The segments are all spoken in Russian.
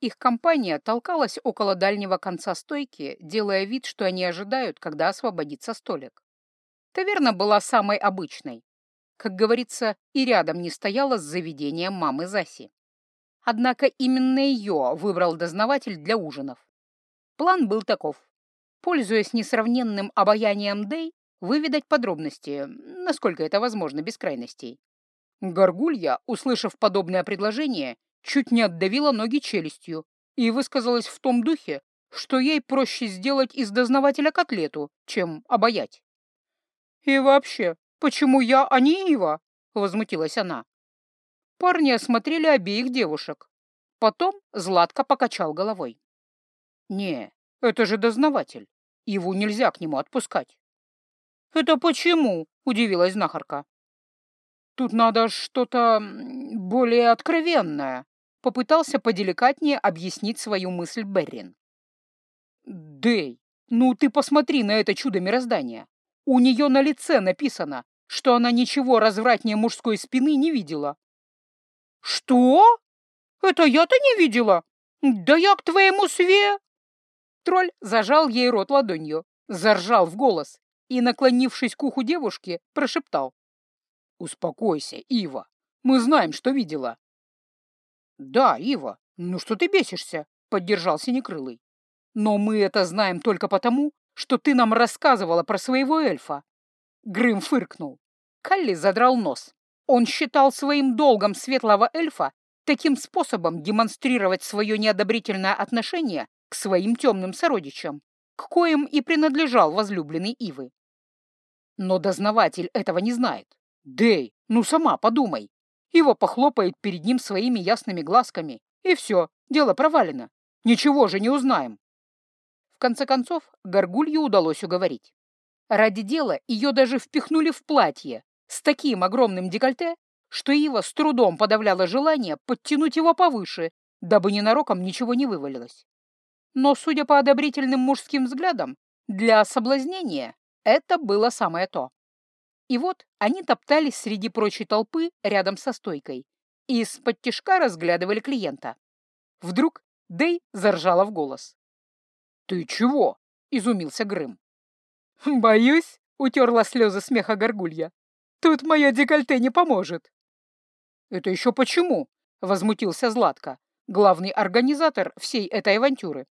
Их компания толкалась около дальнего конца стойки, делая вид, что они ожидают, когда освободится столик. Таверна была самой обычной. Как говорится, и рядом не стояла с заведением мамы Заси. Однако именно ее выбрал дознаватель для ужинов. План был таков. Пользуясь несравненным обаянием Дэй, выведать подробности, насколько это возможно без крайностей. Горгулья, услышав подобное предложение, чуть не отдавила ноги челюстью и высказалась в том духе, что ей проще сделать из дознавателя котлету, чем обаять. «И вообще, почему я, а не Ива?» — возмутилась она. Парни осмотрели обеих девушек. Потом Златко покачал головой. «Не, это же дознаватель. Иву нельзя к нему отпускать». «Это почему?» — удивилась знахарка. «Тут надо что-то более откровенное», — попытался поделикатнее объяснить свою мысль Беррин. «Дэй, ну ты посмотри на это чудо мироздания. У нее на лице написано, что она ничего развратнее мужской спины не видела». «Что? Это я-то не видела? Да я к твоему све...» Тролль зажал ей рот ладонью, заржал в голос и, наклонившись к уху девушки, прошептал. «Успокойся, Ива. Мы знаем, что видела». «Да, Ива, ну что ты бесишься?» — поддержал Синекрылый. «Но мы это знаем только потому, что ты нам рассказывала про своего эльфа». Грым фыркнул. Калли задрал нос. Он считал своим долгом светлого эльфа таким способом демонстрировать свое неодобрительное отношение к своим темным сородичам, к коим и принадлежал возлюбленный Ивы. Но дознаватель этого не знает. Дэй, ну сама подумай. Его похлопает перед ним своими ясными глазками, и все, дело провалено. Ничего же не узнаем. В конце концов, Горгулью удалось уговорить. Ради дела ее даже впихнули в платье с таким огромным декольте, что Ива с трудом подавляла желание подтянуть его повыше, дабы ненароком ничего не вывалилось. Но, судя по одобрительным мужским взглядам, для соблазнения это было самое то. И вот они топтались среди прочей толпы рядом со стойкой и из-под тишка разглядывали клиента. Вдруг Дэй заржала в голос. «Ты чего?» — изумился Грым. «Боюсь», — утерла слезы смеха горгулья. «Тут мое декольте не поможет». «Это еще почему?» — возмутился Златко, главный организатор всей этой авантюры.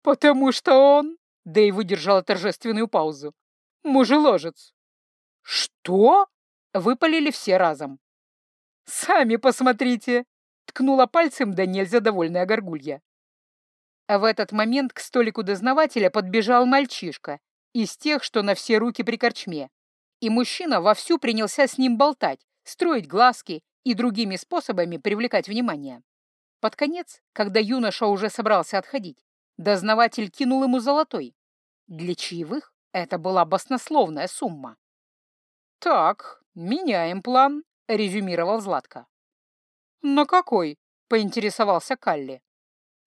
«Потому что он...» — Дэй выдержала торжественную паузу. «Мужеложец». «Что?» — выпалили все разом. «Сами посмотрите!» — ткнула пальцем да нельзя довольная горгулья. В этот момент к столику дознавателя подбежал мальчишка из тех, что на все руки при корчме. И мужчина вовсю принялся с ним болтать, строить глазки и другими способами привлекать внимание. Под конец, когда юноша уже собрался отходить, Дознаватель кинул ему золотой. Для чаевых это была баснословная сумма. «Так, меняем план», — резюмировал Златко. «На какой?» — поинтересовался Калли.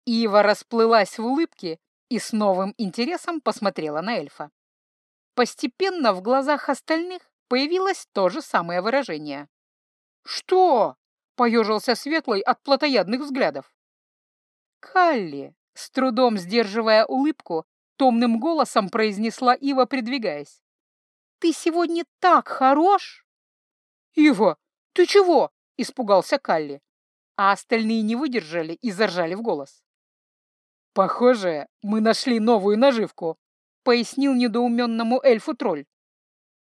Ива расплылась в улыбке и с новым интересом посмотрела на эльфа. Постепенно в глазах остальных появилось то же самое выражение. «Что?» — поежился Светлый от плотоядных взглядов. «Калли, с трудом сдерживая улыбку, томным голосом произнесла Ива, придвигаясь. «Ты сегодня так хорош!» «Ива, ты чего?» — испугался Калли. А остальные не выдержали и заржали в голос. «Похоже, мы нашли новую наживку», — пояснил недоуменному эльфу тролль.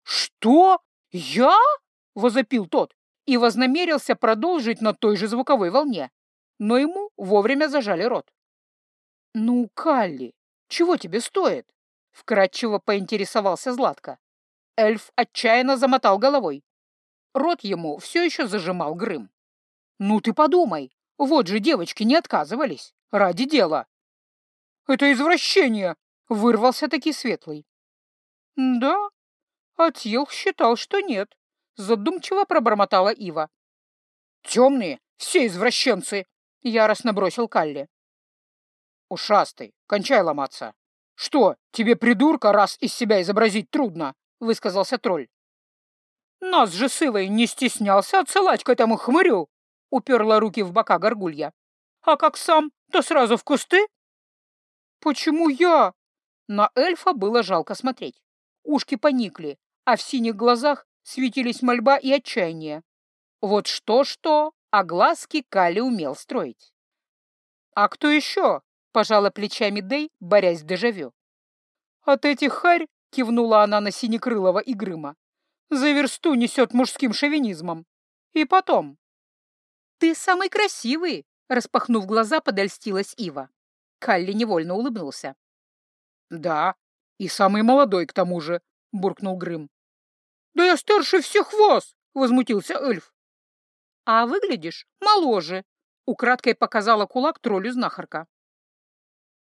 «Что? Я?» — возопил тот и вознамерился продолжить на той же звуковой волне, но ему вовремя зажали рот. «Ну, Калли, чего тебе стоит?» — вкратчиво поинтересовался Златко. Эльф отчаянно замотал головой. Рот ему все еще зажимал Грым. «Ну ты подумай, вот же девочки не отказывались. Ради дела». «Это извращение!» — вырвался таки светлый. «Да, Атьел считал, что нет», — задумчиво пробормотала Ива. «Темные, все извращенцы!» — яростно бросил Калли. «Ушастый, кончай ломаться!» «Что, тебе, придурка, раз из себя изобразить трудно?» — высказался тролль. «Нас же Сывой не стеснялся отсылать к этому хмырю!» — уперла руки в бока горгулья. а как сам, то сразу в кусты?» «Почему я?» На эльфа было жалко смотреть. Ушки поникли, а в синих глазах светились мольба и отчаяние. Вот что-что, а глазки Кали умел строить. «А кто еще?» — пожала плечами Дэй, борясь с дежавю. «От этих харь», — кивнула она на Синекрылова и Грыма, — «за версту несет мужским шовинизмом. И потом». «Ты самый красивый!» — распахнув глаза, подольстилась Ива. Калли невольно улыбнулся. «Да, и самый молодой к тому же», — буркнул Грым. «Да я старше всех вас!» — возмутился эльф. «А выглядишь моложе», — украдкой показала кулак троллю знахарка.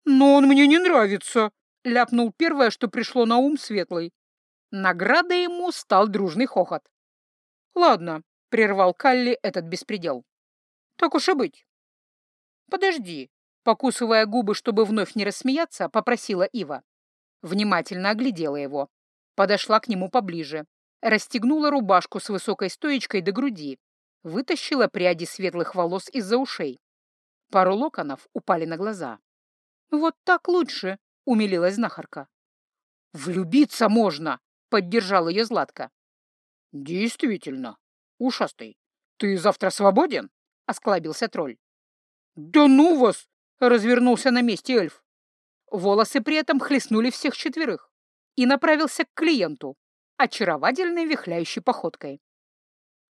«Но он мне не нравится», — ляпнул первое, что пришло на ум светлый. Наградой ему стал дружный хохот. «Ладно», — прервал Калли этот беспредел. «Так уж и быть». «Подожди», — покусывая губы, чтобы вновь не рассмеяться, попросила Ива. Внимательно оглядела его. Подошла к нему поближе. Расстегнула рубашку с высокой стоечкой до груди. Вытащила пряди светлых волос из-за ушей. Пару локонов упали на глаза. «Вот так лучше», — умилилась знахарка. «Влюбиться можно!» — поддержал ее Златка. «Действительно. Ушастый, ты завтра свободен?» — осклабился тролль. «Да ну вас!» — развернулся на месте эльф. Волосы при этом хлестнули всех четверых и направился к клиенту, очаровательной вихляющей походкой.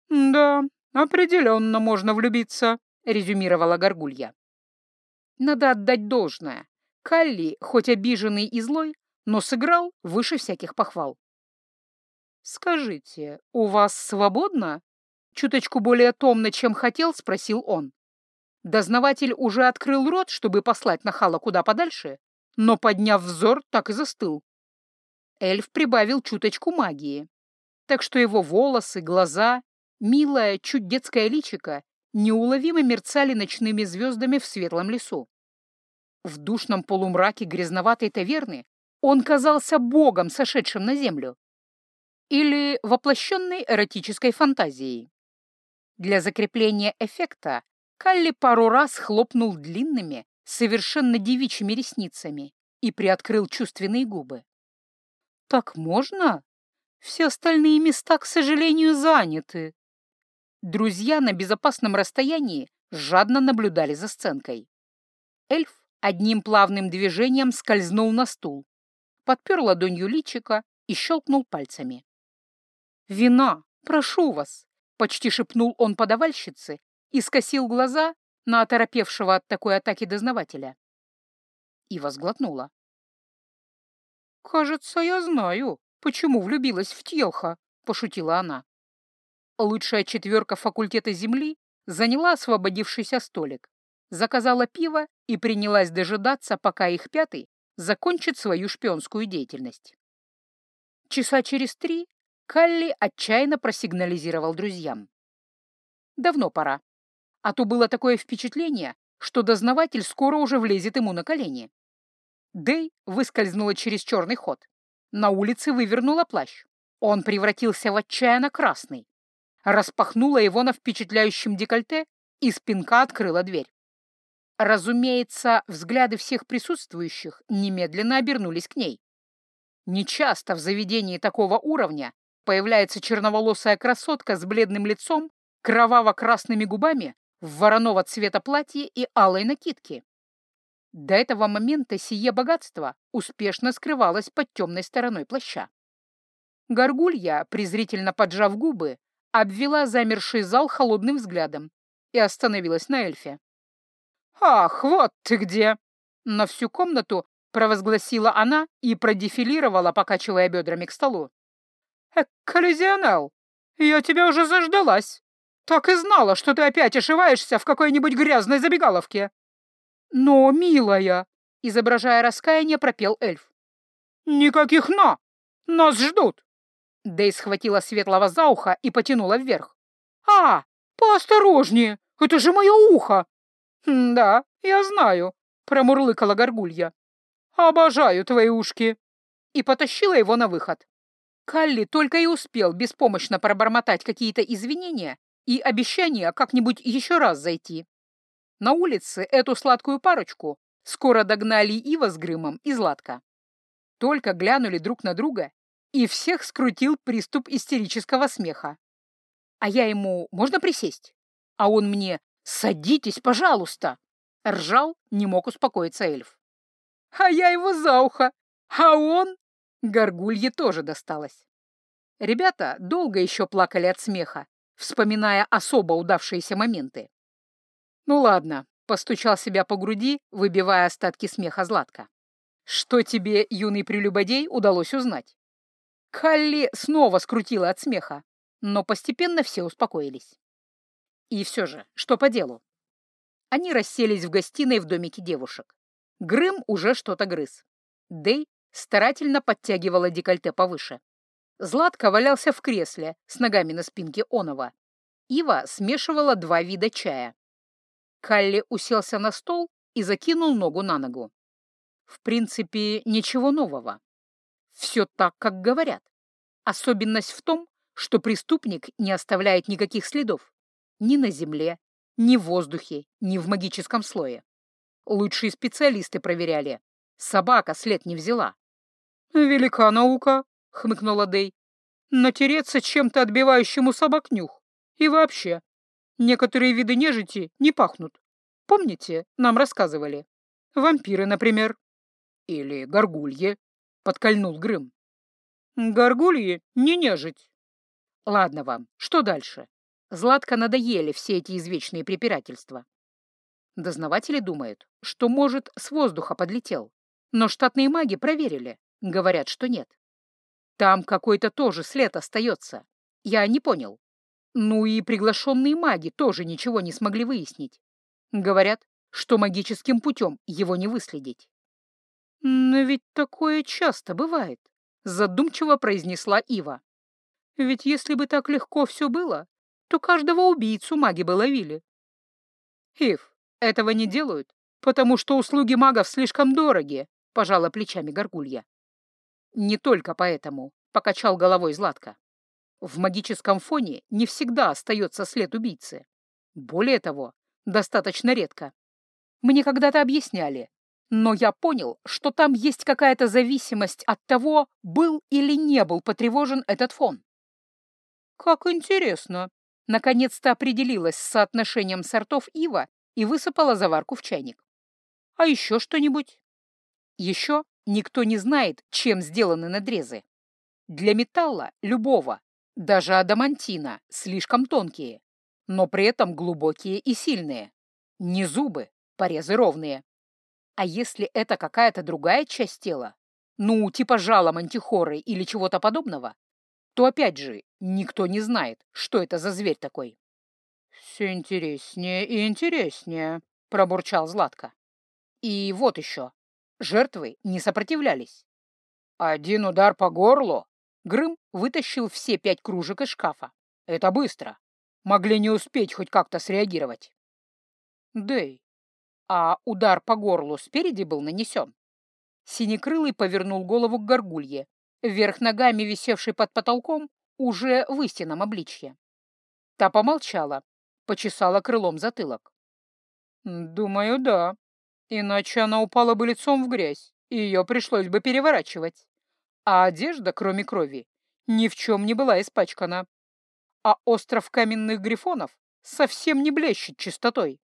«Да, определенно можно влюбиться», — резюмировала Горгулья. Надо отдать должное. Калли, хоть обиженный и злой, но сыграл выше всяких похвал. «Скажите, у вас свободно?» Чуточку более томно, чем хотел, спросил он. Дознаватель уже открыл рот, чтобы послать нахала куда подальше, но, подняв взор, так и застыл. Эльф прибавил чуточку магии, так что его волосы, глаза, милое, чуть детское личико неуловимо мерцали ночными звездами в светлом лесу. В душном полумраке грязноватой таверны он казался богом, сошедшим на землю. Или воплощенной эротической фантазией. Для закрепления эффекта Калли пару раз хлопнул длинными, совершенно девичьими ресницами и приоткрыл чувственные губы. «Так можно? Все остальные места, к сожалению, заняты». Друзья на безопасном расстоянии жадно наблюдали за сценкой. Эльф одним плавным движением скользнул на стул, подпер ладонью личика и щелкнул пальцами. «Вина, прошу вас!» — почти шепнул он подавальщице и скосил глаза на оторопевшего от такой атаки дознавателя. И возглотнула. «Кажется, я знаю, почему влюбилась в Тьелха», — пошутила она. Лучшая четверка факультета Земли заняла освободившийся столик, заказала пиво и принялась дожидаться, пока их пятый закончит свою шпионскую деятельность. Часа через три Калли отчаянно просигнализировал друзьям. Давно пора. А то было такое впечатление, что дознаватель скоро уже влезет ему на колени. Дэй выскользнула через черный ход. На улице вывернула плащ. Он превратился в отчаянно красный. Распахнула его на впечатляющем декольте и спинка открыла дверь. Разумеется, взгляды всех присутствующих немедленно обернулись к ней. Нечасто в заведении такого уровня появляется черноволосая красотка с бледным лицом, кроваво-красными губами, в вороного цвета платье и алой накидке. До этого момента сие богатство успешно скрывалось под темной стороной плаща. Горгулья, презрительно поджав губы, обвела замерший зал холодным взглядом и остановилась на эльфе. «Ах, вот ты где!» На всю комнату провозгласила она и продефилировала, покачивая бедрами к столу. «Коллизионал, я тебя уже заждалась. Так и знала, что ты опять ошиваешься в какой-нибудь грязной забегаловке». «Но, милая!» — изображая раскаяние, пропел эльф. «Никаких «но!» Нас ждут!» Дэй схватила Светлого за ухо и потянула вверх. «А, поосторожнее! Это же мое ухо!» «Да, я знаю», — промурлыкала горгулья. «Обожаю твои ушки!» И потащила его на выход. Калли только и успел беспомощно пробормотать какие-то извинения и обещания как-нибудь еще раз зайти. На улице эту сладкую парочку скоро догнали Ива с Грымом и Златка. Только глянули друг на друга, и всех скрутил приступ истерического смеха. А я ему «можно присесть?» А он мне «садитесь, пожалуйста!» Ржал, не мог успокоиться эльф. А я его за ухо, а он... Горгулье тоже досталось. Ребята долго еще плакали от смеха, вспоминая особо удавшиеся моменты. «Ну ладно», — постучал себя по груди, выбивая остатки смеха Златка. «Что тебе, юный прелюбодей, удалось узнать?» Халли снова скрутила от смеха, но постепенно все успокоились. И все же, что по делу? Они расселись в гостиной в домике девушек. Грым уже что-то грыз. Дэй старательно подтягивала декольте повыше. Златка валялся в кресле с ногами на спинке онова. Ива смешивала два вида чая. Калли уселся на стол и закинул ногу на ногу. В принципе, ничего нового. Все так, как говорят. Особенность в том, что преступник не оставляет никаких следов ни на земле, ни в воздухе, ни в магическом слое. Лучшие специалисты проверяли. Собака след не взяла. «Велика наука», — хмыкнула Дэй. «Натереться чем-то отбивающему собак нюх. И вообще, некоторые виды нежити не пахнут. Помните, нам рассказывали? Вампиры, например. Или горгульи», — подкольнул Грым. «Горгульи не нежить». «Ладно вам, что дальше?» Златко надоели все эти извечные препирательства. Дознаватели думают, что, может, с воздуха подлетел, но штатные маги проверили, говорят, что нет. Там какой-то тоже след остается. Я не понял. Ну и приглашенные маги тоже ничего не смогли выяснить. Говорят, что магическим путем его не выследить. «Но ведь такое часто бывает», — задумчиво произнесла Ива. «Ведь если бы так легко все было, то каждого убийцу маги бы ловили». «Ив, этого не делают, потому что услуги магов слишком дороги», — пожала плечами Горгулья. «Не только поэтому», — покачал головой Златко. «В магическом фоне не всегда остается след убийцы. Более того, достаточно редко. Мне когда-то объясняли, но я понял, что там есть какая-то зависимость от того, был или не был потревожен этот фон. «Как интересно!» Наконец-то определилась с соотношением сортов ива и высыпала заварку в чайник. А еще что-нибудь? Еще никто не знает, чем сделаны надрезы. Для металла любого, даже адамантина, слишком тонкие, но при этом глубокие и сильные. Не зубы, порезы ровные. А если это какая-то другая часть тела, ну, типа жала мантихоры или чего-то подобного, то опять же никто не знает, что это за зверь такой. «Все интереснее и интереснее», — пробурчал Златко. «И вот еще. Жертвы не сопротивлялись. Один удар по горлу. Грым вытащил все пять кружек из шкафа. Это быстро. Могли не успеть хоть как-то среагировать. Дэй, а удар по горлу спереди был нанесен. Синекрылый повернул голову к горгулье, вверх ногами висевший под потолком, уже в истинном обличье. Та помолчала, почесала крылом затылок. «Думаю, да. Иначе она упала бы лицом в грязь, и ее пришлось бы переворачивать. А одежда, кроме крови, ни в чем не была испачкана. А остров каменных грифонов совсем не блещет чистотой.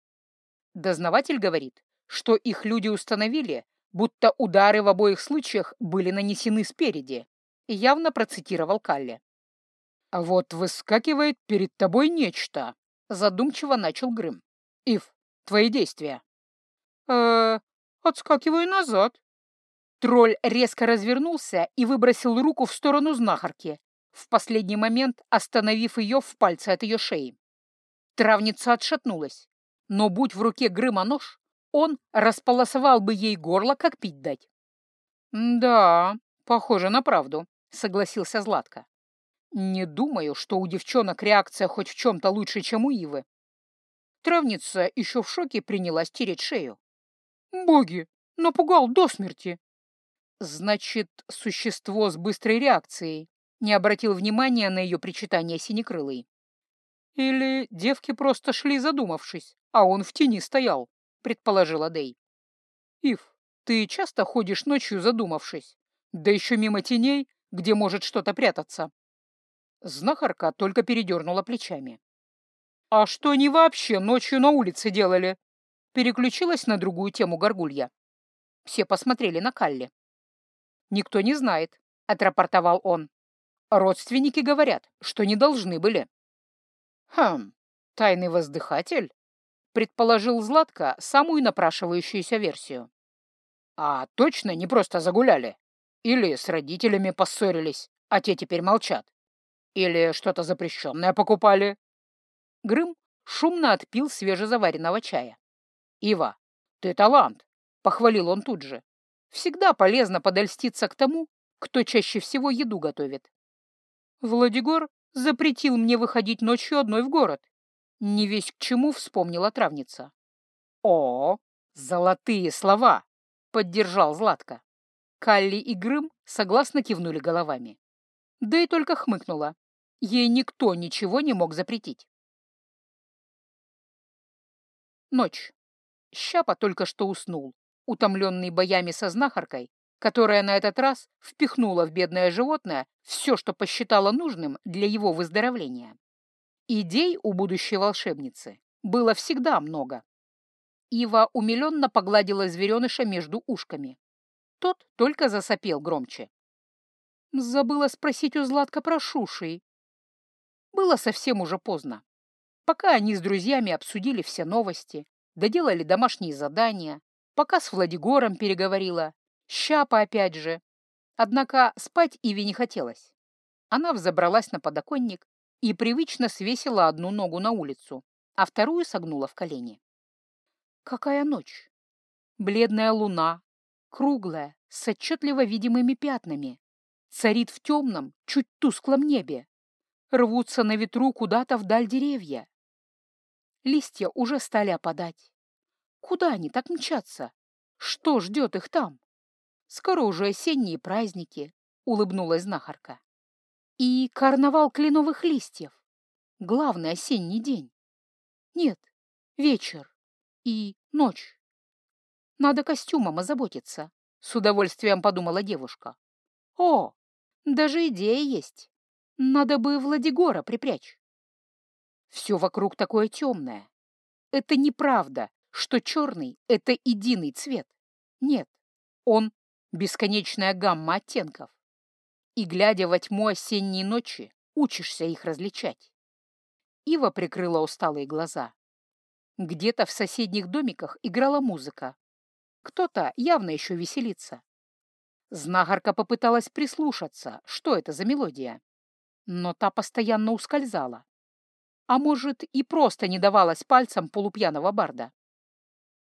Дознаватель говорит, что их люди установили, будто удары в обоих случаях были нанесены спереди, явно процитировал Калли. «А вот выскакивает перед тобой нечто», Задумчиво начал Грым. «Ив, твои действия?» э отскакиваю назад». Тролль резко развернулся и выбросил руку в сторону знахарки, в последний момент остановив ее в пальце от ее шеи. Травница отшатнулась, но будь в руке Грыма нож, он располосовал бы ей горло, как пить дать. «Да, похоже на правду», — согласился Златко. Не думаю, что у девчонок реакция хоть в чем-то лучше, чем у Ивы. Травница еще в шоке принялась тереть шею. «Боги, напугал до смерти!» «Значит, существо с быстрой реакцией», не обратил внимания на ее причитание синекрылой. Или девки просто шли задумавшись, а он в тени стоял, предположила Дэй. Ив, ты часто ходишь ночью задумавшись, да еще мимо теней, где может что-то прятаться. Знахарка только передернула плечами. «А что они вообще ночью на улице делали?» Переключилась на другую тему горгулья. Все посмотрели на Калли. «Никто не знает», — отрапортовал он. «Родственники говорят, что не должны были». «Хм, тайный воздыхатель?» — предположил Златко самую напрашивающуюся версию. «А точно не просто загуляли? Или с родителями поссорились, а те теперь молчат? Или что-то запрещенное покупали?» Грым шумно отпил свежезаваренного чая. «Ива, ты талант!» — похвалил он тут же. «Всегда полезно подольститься к тому, кто чаще всего еду готовит». Владигор запретил мне выходить ночью одной в город. Не весь к чему вспомнила травница. «О, золотые слова!» — поддержал Златко. Калли и Грым согласно кивнули головами. Да и только хмыкнула. Ей никто ничего не мог запретить. Ночь. Щапа только что уснул, утомленный боями со знахаркой, которая на этот раз впихнула в бедное животное все, что посчитала нужным для его выздоровления. Идей у будущей волшебницы было всегда много. Ива умиленно погладила звереныша между ушками. Тот только засопел громче. Забыла спросить у Златка про Шуши. Было совсем уже поздно. Пока они с друзьями обсудили все новости, доделали домашние задания, пока с Владигором переговорила, щапа опять же. Однако спать Иве не хотелось. Она взобралась на подоконник и привычно свесила одну ногу на улицу, а вторую согнула в колени. Какая ночь! Бледная луна, круглая, с отчетливо видимыми пятнами, царит в темном, чуть тусклом небе. Рвутся на ветру куда-то вдаль деревья. Листья уже стали опадать. Куда они так мчатся? Что ждет их там? Скоро уже осенние праздники, улыбнулась знахарка. И карнавал кленовых листьев. Главный осенний день. Нет, вечер и ночь. Надо костюмом озаботиться, с удовольствием подумала девушка. О, даже идея есть. Надо бы Владигора припрячь. Все вокруг такое темное. Это неправда, что черный — это единый цвет. Нет, он — бесконечная гамма оттенков. И, глядя во тьму осенней ночи, учишься их различать. Ива прикрыла усталые глаза. Где-то в соседних домиках играла музыка. Кто-то явно еще веселится. Знахарка попыталась прислушаться, что это за мелодия. Но та постоянно ускользала а может, и просто не давалось пальцам полупьяного барда.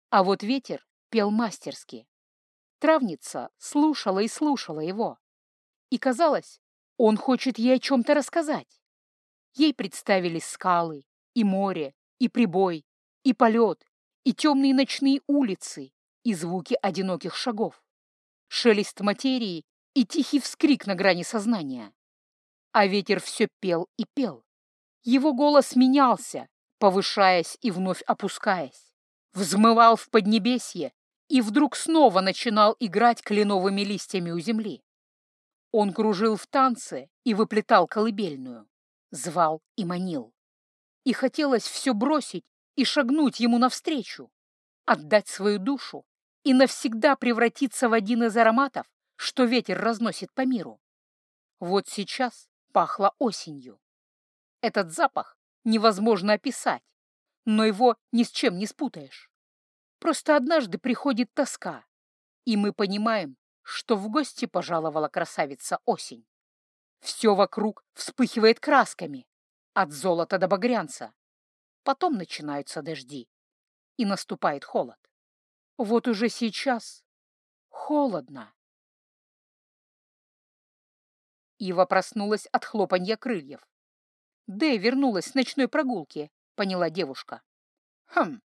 А вот ветер пел мастерски. Травница слушала и слушала его. И казалось, он хочет ей о чем-то рассказать. Ей представились скалы, и море, и прибой, и полет, и темные ночные улицы, и звуки одиноких шагов, шелест материи и тихий вскрик на грани сознания. А ветер все пел и пел. Его голос менялся, повышаясь и вновь опускаясь, взмывал в поднебесье и вдруг снова начинал играть кленовыми листьями у земли. Он кружил в танце и выплетал колыбельную, звал и манил. И хотелось все бросить и шагнуть ему навстречу, отдать свою душу и навсегда превратиться в один из ароматов, что ветер разносит по миру. Вот сейчас пахло осенью. Этот запах невозможно описать, но его ни с чем не спутаешь. Просто однажды приходит тоска, и мы понимаем, что в гости пожаловала красавица осень. Все вокруг вспыхивает красками, от золота до багрянца. Потом начинаются дожди, и наступает холод. Вот уже сейчас холодно. Ива проснулась от хлопанья крыльев. Дэй вернулась с ночной прогулки, поняла девушка. Хм,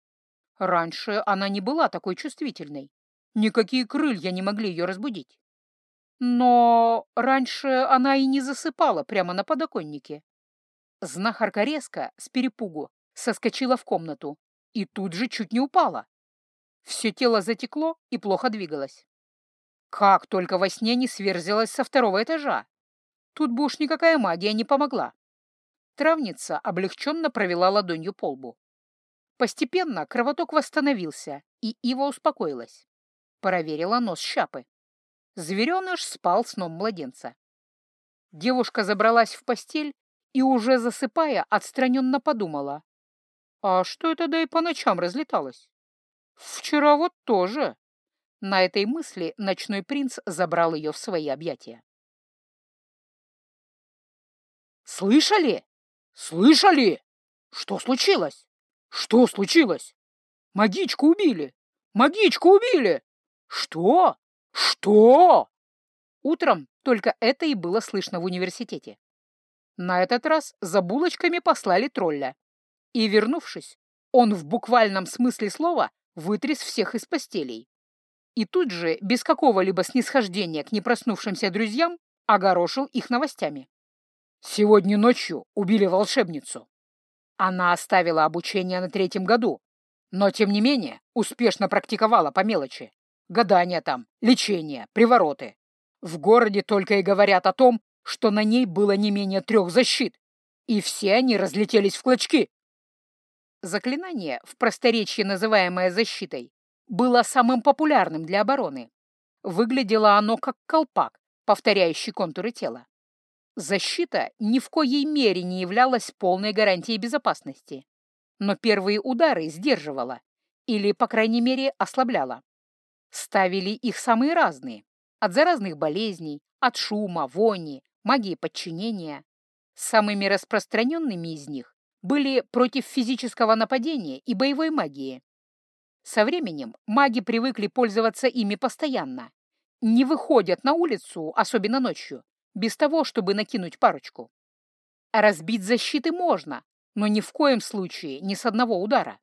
раньше она не была такой чувствительной. Никакие крылья не могли ее разбудить. Но раньше она и не засыпала прямо на подоконнике. Знахарка резко, с перепугу, соскочила в комнату и тут же чуть не упала. Все тело затекло и плохо двигалось. Как только во сне не сверзилась со второго этажа. Тут бы уж никакая магия не помогла. Травница облегченно провела ладонью по лбу. Постепенно кровоток восстановился, и Ива успокоилась. Проверила нос щапы. Звереныш спал сном младенца. Девушка забралась в постель и, уже засыпая, отстраненно подумала. А что это да и по ночам разлеталось? Вчера вот тоже. На этой мысли ночной принц забрал ее в свои объятия. «Слышали? Слышали? Что случилось? Что случилось? Магичку убили! Магичку убили! Что? Что?» Утром только это и было слышно в университете. На этот раз за булочками послали тролля. И, вернувшись, он в буквальном смысле слова вытряс всех из постелей. И тут же, без какого-либо снисхождения к непроснувшимся друзьям, огорошил их новостями. Сегодня ночью убили волшебницу. Она оставила обучение на третьем году, но, тем не менее, успешно практиковала по мелочи. Гадания там, лечение, привороты. В городе только и говорят о том, что на ней было не менее трех защит, и все они разлетелись в клочки. Заклинание, в просторечии называемое защитой, было самым популярным для обороны. Выглядело оно как колпак, повторяющий контуры тела. Защита ни в коей мере не являлась полной гарантией безопасности, но первые удары сдерживала или, по крайней мере, ослабляла. Ставили их самые разные, от заразных болезней, от шума, вони, магии подчинения. Самыми распространенными из них были против физического нападения и боевой магии. Со временем маги привыкли пользоваться ими постоянно, не выходят на улицу, особенно ночью, без того, чтобы накинуть парочку. разбить защиты можно, но ни в коем случае не с одного удара.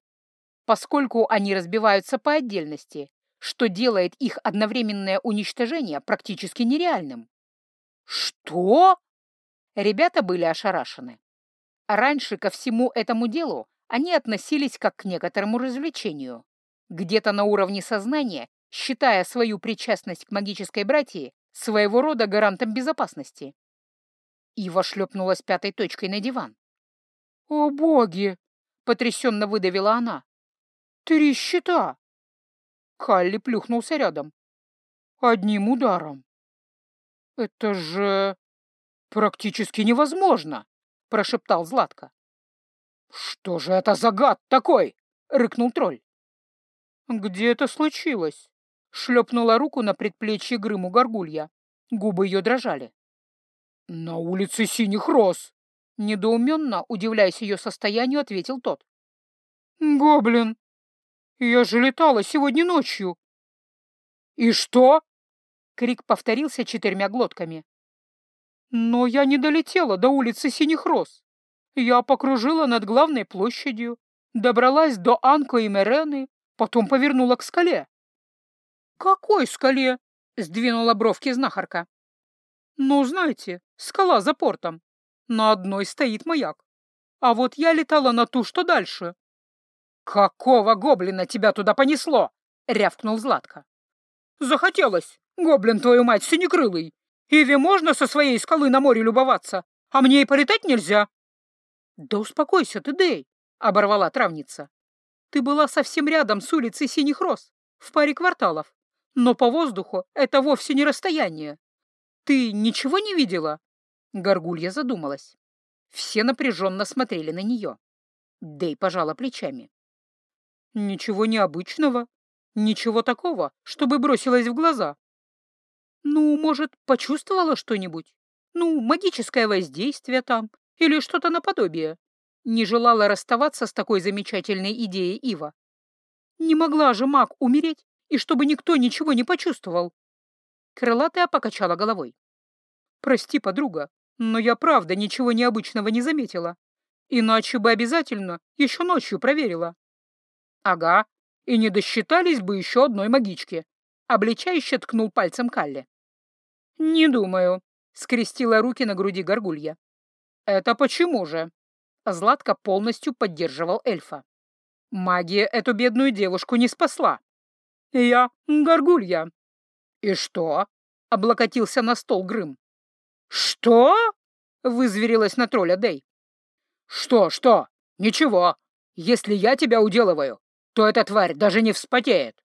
Поскольку они разбиваются по отдельности, что делает их одновременное уничтожение практически нереальным. Что? Ребята были ошарашены. Раньше ко всему этому делу они относились как к некоторому развлечению, где-то на уровне сознания, считая свою причастность к магической братьи своего рода гарантом безопасности. Ива шлепнулась пятой точкой на диван. «О, боги!» — потрясенно выдавила она. «Три щита!» Халли плюхнулся рядом. Одним ударом. «Это же практически невозможно!» — прошептал Златко. «Что же это за гад такой?» — рыкнул тролль. «Где это случилось?» — шлепнула руку на предплечье Грыму горгулья. Губы ее дрожали. «На улице синих роз!» — недоуменно, удивляясь ее состоянию, ответил тот. «Гоблин, я же летала сегодня ночью. И что? Крик повторился четырьмя глотками. Но я не долетела до улицы Синих Роз. Я покружила над главной площадью, добралась до Анко и Мерены, потом повернула к скале. «Какой скале?» — сдвинула бровки знахарка. «Ну, знаете, скала за портом. На одной стоит маяк. А вот я летала на ту, что дальше. «Какого гоблина тебя туда понесло?» — рявкнул Златко. «Захотелось, гоблин твою мать синекрылый. Иве можно со своей скалы на море любоваться, а мне и полетать нельзя». «Да успокойся ты, Дэй», — оборвала травница. «Ты была совсем рядом с улицей Синих Роз, в паре кварталов, но по воздуху это вовсе не расстояние. Ты ничего не видела?» Горгулья задумалась. Все напряженно смотрели на нее. Дэй пожала плечами. Ничего необычного, ничего такого, чтобы бросилось в глаза. Ну, может, почувствовала что-нибудь? Ну, магическое воздействие там или что-то наподобие. Не желала расставаться с такой замечательной идеей Ива. Не могла же маг умереть, и чтобы никто ничего не почувствовал. Крылатая покачала головой. «Прости, подруга, но я правда ничего необычного не заметила. Иначе бы обязательно еще ночью проверила. «Ага, и не досчитались бы еще одной магички», — обличающе ткнул пальцем Калли. «Не думаю», — скрестила руки на груди горгулья. «Это почему же?» Златко полностью поддерживал эльфа. Магия эту бедную девушку не спасла. Я горгулья. И что? Облокотился на стол Грым. Что? Вызверилась на тролля Дэй. Что, что? Ничего. Если я тебя уделываю, то эта тварь даже не вспотеет.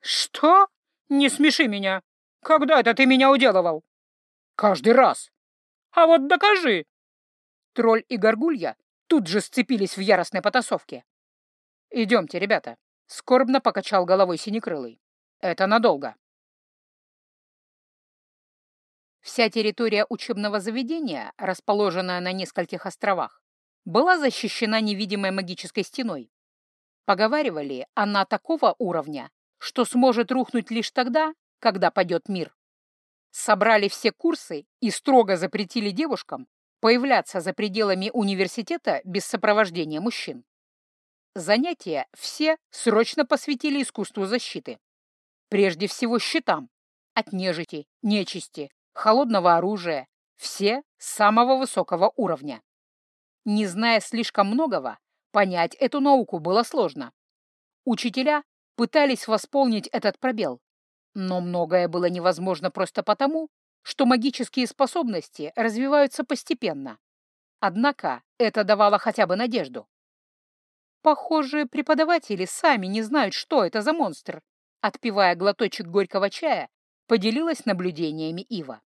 Что? Не смеши меня. Когда это ты меня уделывал? Каждый раз. А вот докажи. Тролль и горгулья тут же сцепились в яростной потасовке. «Идемте, ребята», — скорбно покачал головой синекрылый. «Это надолго». Вся территория учебного заведения, расположенная на нескольких островах, была защищена невидимой магической стеной. Поговаривали, она такого уровня, что сможет рухнуть лишь тогда, когда падет мир. Собрали все курсы и строго запретили девушкам появляться за пределами университета без сопровождения мужчин. Занятия все срочно посвятили искусству защиты. Прежде всего щитам. От нежити, нечисти, холодного оружия. Все самого высокого уровня. Не зная слишком многого, понять эту науку было сложно. Учителя пытались восполнить этот пробел, но многое было невозможно просто потому, что магические способности развиваются постепенно. Однако это давало хотя бы надежду. Похоже, преподаватели сами не знают, что это за монстр. Отпивая глоточек горького чая, поделилась наблюдениями Ива.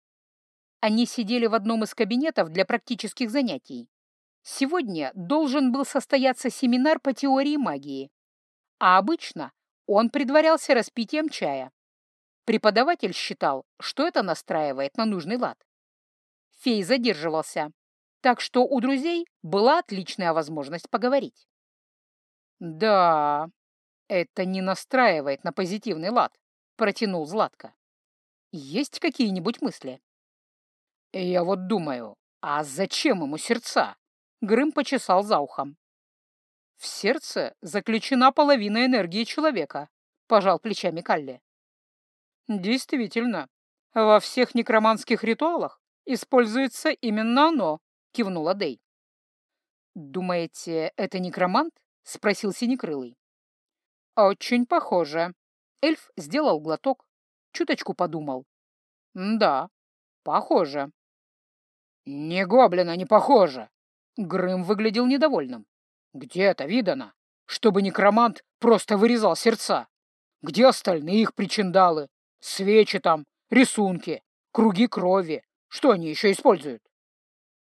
Они сидели в одном из кабинетов для практических занятий. Сегодня должен был состояться семинар по теории магии. А обычно он предварялся распитием чая. Преподаватель считал, что это настраивает на нужный лад. Фей задерживался, так что у друзей была отличная возможность поговорить. «Да, это не настраивает на позитивный лад», — протянул Златко. «Есть какие-нибудь мысли?» «Я вот думаю, а зачем ему сердца?» — Грым почесал за ухом. «В сердце заключена половина энергии человека», — пожал плечами Калли. «Действительно, во всех некроманских ритуалах используется именно оно», — кивнула Дей. «Думаете, это некромант?» — спросил Синекрылый. «Очень похоже». Эльф сделал глоток, чуточку подумал. «Да, похоже». «Не гоблина, не похоже!» Грым выглядел недовольным. «Где это видано? Чтобы некромант просто вырезал сердца? Где остальные их причиндалы? Свечи там, рисунки, круги крови. Что они еще используют?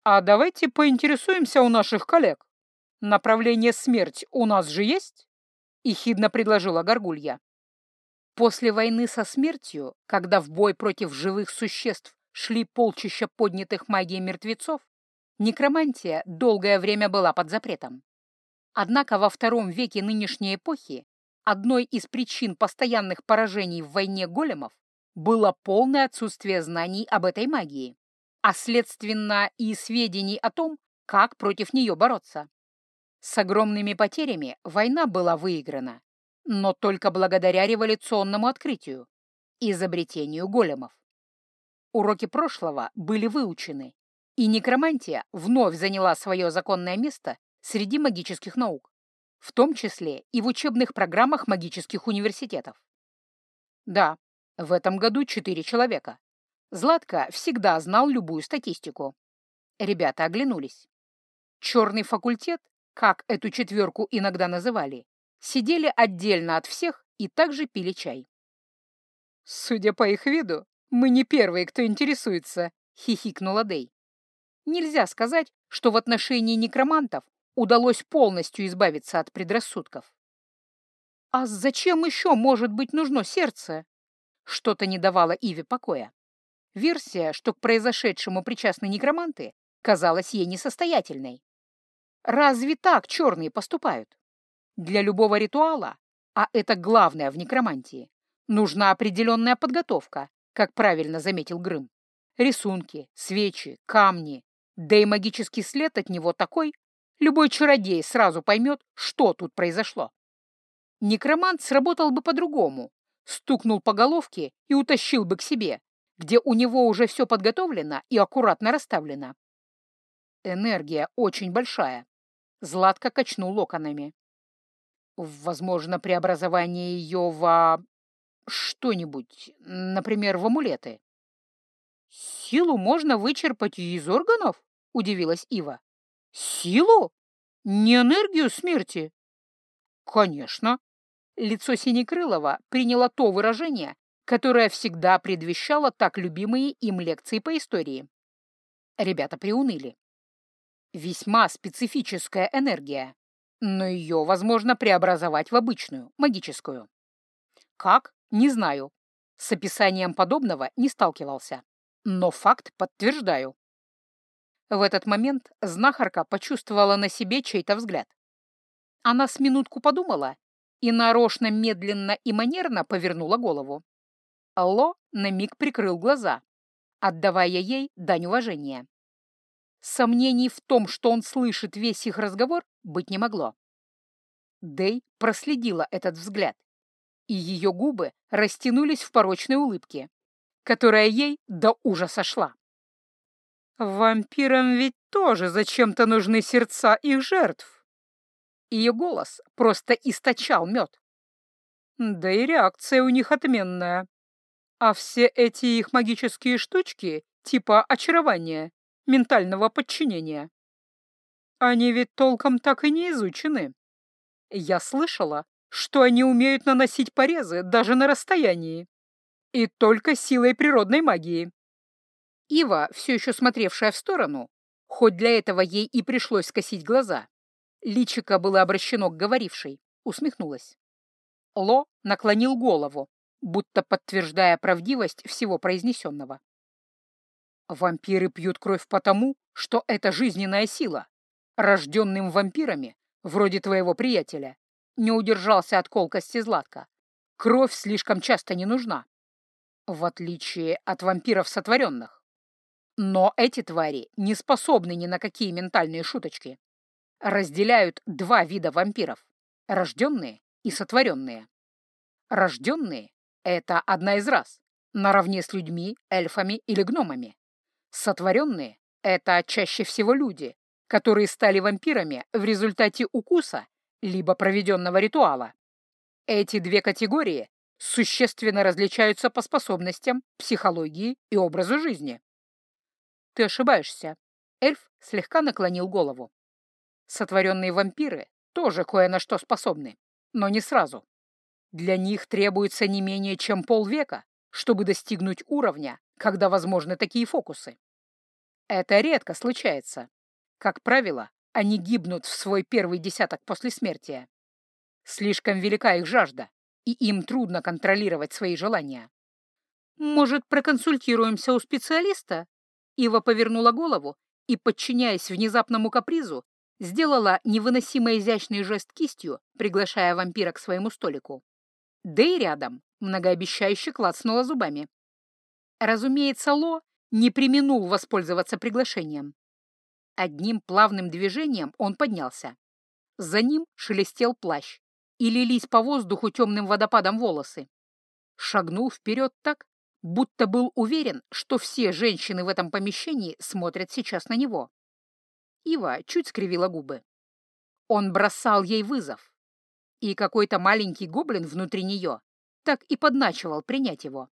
А давайте поинтересуемся у наших коллег. Направление смерть у нас же есть? Ихидно предложила Горгулья. После войны со смертью, когда в бой против живых существ шли полчища поднятых магией мертвецов, некромантия долгое время была под запретом. Однако во втором веке нынешней эпохи Одной из причин постоянных поражений в войне големов было полное отсутствие знаний об этой магии, а следственно и сведений о том, как против нее бороться. С огромными потерями война была выиграна, но только благодаря революционному открытию – изобретению големов. Уроки прошлого были выучены, и некромантия вновь заняла свое законное место среди магических наук в том числе и в учебных программах магических университетов. Да, в этом году четыре человека. Златко всегда знал любую статистику. Ребята оглянулись. Черный факультет, как эту четверку иногда называли, сидели отдельно от всех и также пили чай. «Судя по их виду, мы не первые, кто интересуется», — хихикнула Дэй. Нельзя сказать, что в отношении некромантов удалось полностью избавиться от предрассудков. А зачем еще может быть нужно сердце? Что-то не давало Иве покоя. Версия, что к произошедшему причастны некроманты, казалась ей несостоятельной. Разве так черные поступают? Для любого ритуала, а это главное в некромантии, нужна определенная подготовка, как правильно заметил Грым. Рисунки, свечи, камни, да и магический след от него такой, Любой чародей сразу поймет, что тут произошло. Некромант сработал бы по-другому, стукнул по головке и утащил бы к себе, где у него уже все подготовлено и аккуратно расставлено. Энергия очень большая. Златко качнул локонами. Возможно, преобразование ее во... что-нибудь, например, в амулеты. «Силу можно вычерпать из органов?» — удивилась Ива. «Силу? Не энергию смерти?» «Конечно». Лицо Синекрылова приняло то выражение, которое всегда предвещало так любимые им лекции по истории. Ребята приуныли. Весьма специфическая энергия, но ее возможно преобразовать в обычную, магическую. Как? Не знаю. С описанием подобного не сталкивался. Но факт подтверждаю. В этот момент знахарка почувствовала на себе чей-то взгляд. Она с минутку подумала и нарочно медленно и манерно повернула голову. Ло на миг прикрыл глаза, отдавая ей дань уважения. Сомнений в том, что он слышит весь их разговор, быть не могло. Дэй проследила этот взгляд, и ее губы растянулись в порочной улыбке, которая ей до ужаса шла. «Вампирам ведь тоже зачем-то нужны сердца их жертв!» Ее голос просто источал мед. Да и реакция у них отменная. А все эти их магические штучки, типа очарования, ментального подчинения, они ведь толком так и не изучены. Я слышала, что они умеют наносить порезы даже на расстоянии. И только силой природной магии. Ива, все еще смотревшая в сторону, хоть для этого ей и пришлось скосить глаза, личико было обращено к говорившей, усмехнулась. Ло наклонил голову, будто подтверждая правдивость всего произнесенного. Вампиры пьют кровь потому, что это жизненная сила. Рожденным вампирами, вроде твоего приятеля, не удержался от колкости Златка. Кровь слишком часто не нужна. В отличие от вампиров сотворенных. Но эти твари не способны ни на какие ментальные шуточки. Разделяют два вида вампиров — рожденные и сотворенные. Рожденные это одна из рас, наравне с людьми, эльфами или гномами. Сотворенные — это чаще всего люди, которые стали вампирами в результате укуса либо проведенного ритуала. Эти две категории существенно различаются по способностям, психологии и образу жизни. Ты ошибаешься. Эльф слегка наклонил голову. Сотворенные вампиры тоже кое на что способны, но не сразу. Для них требуется не менее чем полвека, чтобы достигнуть уровня, когда возможны такие фокусы. Это редко случается. Как правило, они гибнут в свой первый десяток после смерти. Слишком велика их жажда, и им трудно контролировать свои желания. «Может, проконсультируемся у специалиста?» Ива повернула голову и, подчиняясь внезапному капризу, сделала невыносимо изящный жест кистью, приглашая вампира к своему столику. Да и рядом многообещающе клацнула зубами. Разумеется, Ло не применул воспользоваться приглашением. Одним плавным движением он поднялся. За ним шелестел плащ, и лились по воздуху темным водопадом волосы. Шагнул вперед так, будто был уверен, что все женщины в этом помещении смотрят сейчас на него. Ива чуть скривила губы. Он бросал ей вызов, и какой-то маленький гоблин внутри нее так и подначивал принять его.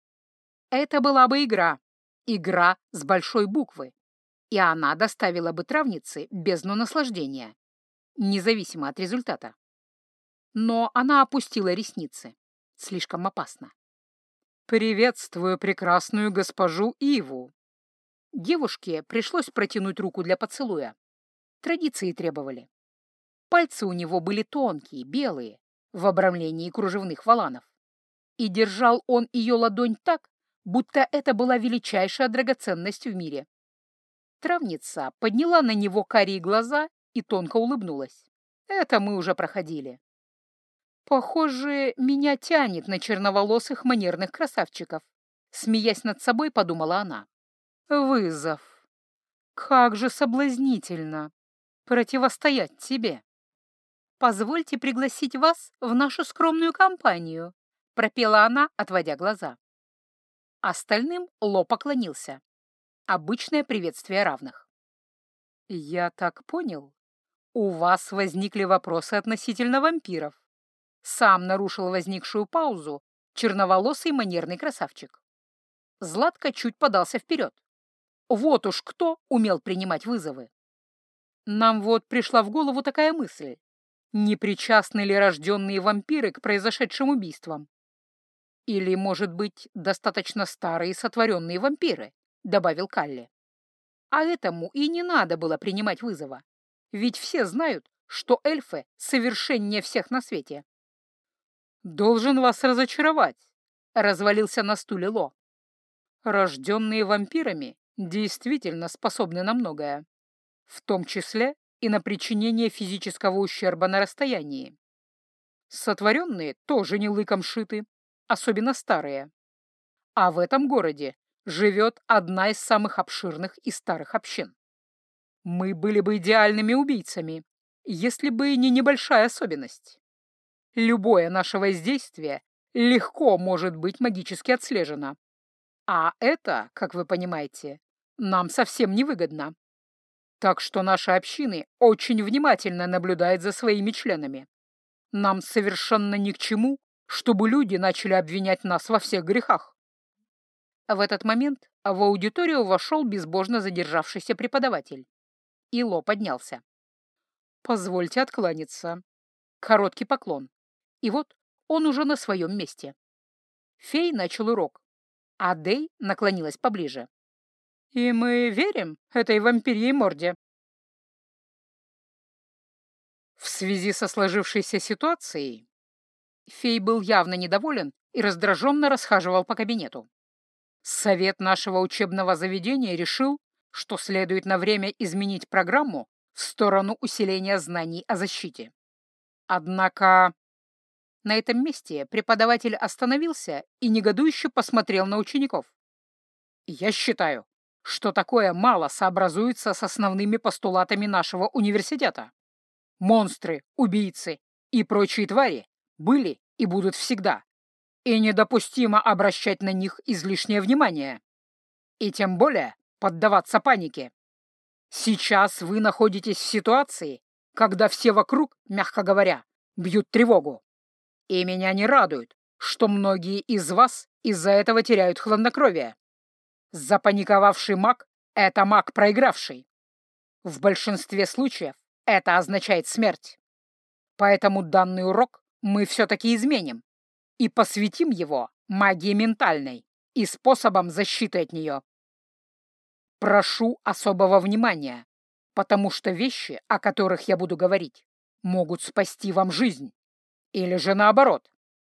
Это была бы игра, игра с большой буквы, и она доставила бы травнице бездну наслаждения, независимо от результата. Но она опустила ресницы. Слишком опасно. «Приветствую прекрасную госпожу Иву!» Девушке пришлось протянуть руку для поцелуя. Традиции требовали. Пальцы у него были тонкие, белые, в обрамлении кружевных воланов. И держал он ее ладонь так, будто это была величайшая драгоценность в мире. Травница подняла на него карие глаза и тонко улыбнулась. Это мы уже проходили. Похоже, меня тянет на черноволосых манерных красавчиков. Смеясь над собой, подумала она. Вызов. Как же соблазнительно противостоять тебе. «Позвольте пригласить вас в нашу скромную компанию», — пропела она, отводя глаза. Остальным Ло поклонился. Обычное приветствие равных. «Я так понял, у вас возникли вопросы относительно вампиров. Сам нарушил возникшую паузу черноволосый манерный красавчик. Златко чуть подался вперед. Вот уж кто умел принимать вызовы. Нам вот пришла в голову такая мысль. Не причастны ли рожденные вампиры к произошедшим убийствам? Или, может быть, достаточно старые сотворенные вампиры, добавил Калли. А этому и не надо было принимать вызова. Ведь все знают, что эльфы совершеннее всех на свете. «Должен вас разочаровать», — развалился на стуле Ло. «Рожденные вампирами действительно способны на многое, в том числе и на причинение физического ущерба на расстоянии. Сотворенные тоже не лыком шиты, особенно старые. А в этом городе живет одна из самых обширных и старых общин. Мы были бы идеальными убийцами, если бы не небольшая особенность. Любое наше воздействие легко может быть магически отслежено. А это, как вы понимаете, нам совсем невыгодно. Так что наши общины очень внимательно наблюдают за своими членами. Нам совершенно ни к чему, чтобы люди начали обвинять нас во всех грехах. В этот момент в аудиторию вошел безбожно задержавшийся преподаватель. Ило поднялся. «Позвольте откланяться». Короткий поклон. И вот он уже на своем месте. Фей начал урок, а Дэй наклонилась поближе. «И мы верим этой вампирьей морде?» В связи со сложившейся ситуацией Фей был явно недоволен и раздраженно расхаживал по кабинету. Совет нашего учебного заведения решил, что следует на время изменить программу в сторону усиления знаний о защите. Однако на этом месте преподаватель остановился и негодующе посмотрел на учеников. «Я считаю, что такое мало сообразуется с основными постулатами нашего университета. Монстры, убийцы и прочие твари были и будут всегда, и недопустимо обращать на них излишнее внимание. И тем более поддаваться панике. Сейчас вы находитесь в ситуации, когда все вокруг, мягко говоря, бьют тревогу. И меня не радует, что многие из вас из-за этого теряют хладнокровие. Запаниковавший маг — это маг проигравший. В большинстве случаев это означает смерть. Поэтому данный урок мы все-таки изменим и посвятим его магии ментальной и способам защиты от нее. Прошу особого внимания, потому что вещи, о которых я буду говорить, могут спасти вам жизнь. Или же наоборот,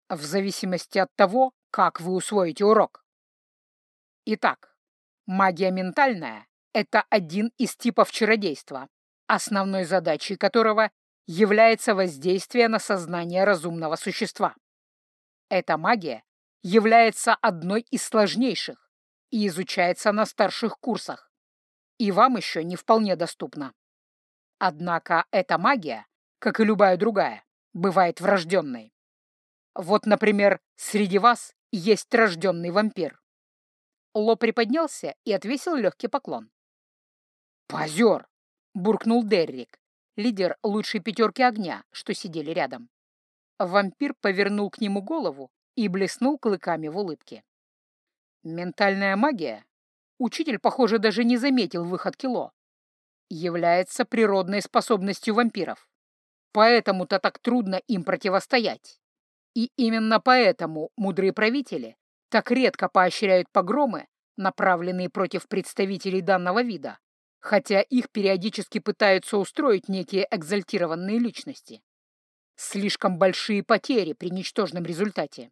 в зависимости от того, как вы усвоите урок. Итак, магия ментальная — это один из типов чародейства, основной задачей которого является воздействие на сознание разумного существа. Эта магия является одной из сложнейших и изучается на старших курсах, и вам еще не вполне доступна. Однако эта магия, как и любая другая, бывает врожденной. Вот, например, среди вас есть рожденный вампир. Ло приподнялся и отвесил легкий поклон. «Позер!» — буркнул Деррик, лидер лучшей пятерки огня, что сидели рядом. Вампир повернул к нему голову и блеснул клыками в улыбке. Ментальная магия, учитель, похоже, даже не заметил выход кило, является природной способностью вампиров. Поэтому-то так трудно им противостоять. И именно поэтому мудрые правители так редко поощряют погромы, направленные против представителей данного вида, хотя их периодически пытаются устроить некие экзальтированные личности. Слишком большие потери при ничтожном результате.